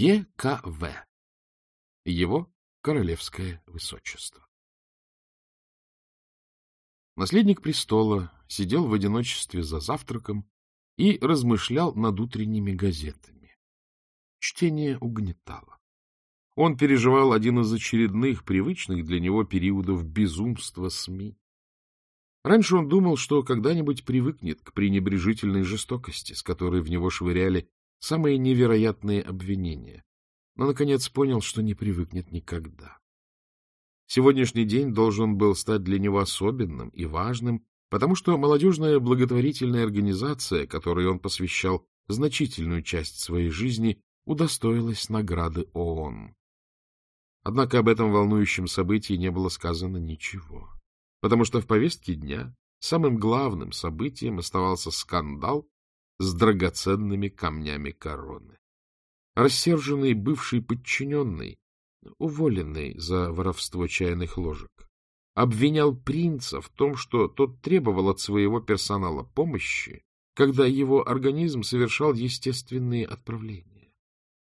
ЕКВ. Его королевское высочество. Наследник престола сидел в одиночестве за завтраком и размышлял над утренними газетами. Чтение угнетало. Он переживал один из очередных, привычных для него периодов безумства СМИ. Раньше он думал, что когда-нибудь привыкнет к пренебрежительной жестокости, с которой в него швыряли самые невероятные обвинения, но, наконец, понял, что не привыкнет никогда. Сегодняшний день должен был стать для него особенным и важным, потому что молодежная благотворительная организация, которой он посвящал значительную часть своей жизни, удостоилась награды ООН. Однако об этом волнующем событии не было сказано ничего, потому что в повестке дня самым главным событием оставался скандал с драгоценными камнями короны. Рассерженный бывший подчиненный, уволенный за воровство чайных ложек, обвинял принца в том, что тот требовал от своего персонала помощи, когда его организм совершал естественные отправления.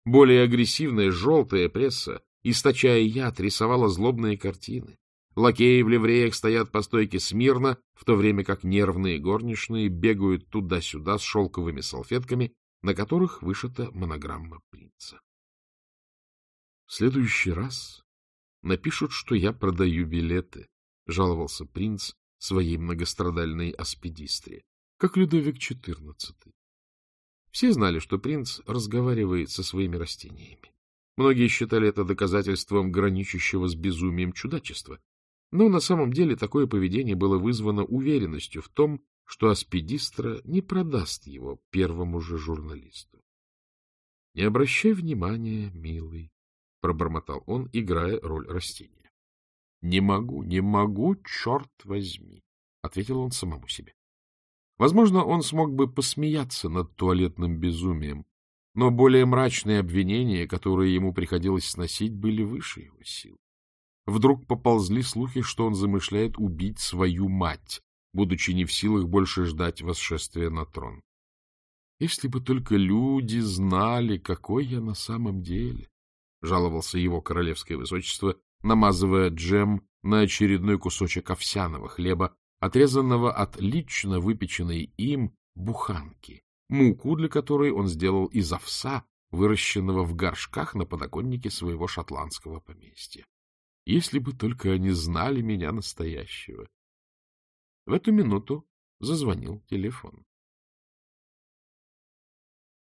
Более агрессивная желтая пресса источая яд, рисовала злобные картины. Лакеи в ливреях стоят по стойке смирно, в то время как нервные горничные бегают туда-сюда с шелковыми салфетками, на которых вышита монограмма принца. — В следующий раз напишут, что я продаю билеты, — жаловался принц своей многострадальной аспидистре, как Людовик XIV. Все знали, что принц разговаривает со своими растениями. Многие считали это доказательством граничащего с безумием чудачества. Но на самом деле такое поведение было вызвано уверенностью в том, что Аспидистра не продаст его первому же журналисту. — Не обращай внимания, милый, — пробормотал он, играя роль растения. — Не могу, не могу, черт возьми, — ответил он самому себе. Возможно, он смог бы посмеяться над туалетным безумием, но более мрачные обвинения, которые ему приходилось сносить, были выше его сил. Вдруг поползли слухи, что он замышляет убить свою мать, будучи не в силах больше ждать восшествия на трон. «Если бы только люди знали, какой я на самом деле!» — жаловался его королевское высочество, намазывая джем на очередной кусочек овсяного хлеба, отрезанного от лично выпеченной им буханки муку для которой он сделал из овса, выращенного в горшках на подоконнике своего шотландского поместья. Если бы только они знали меня настоящего. В эту минуту зазвонил телефон.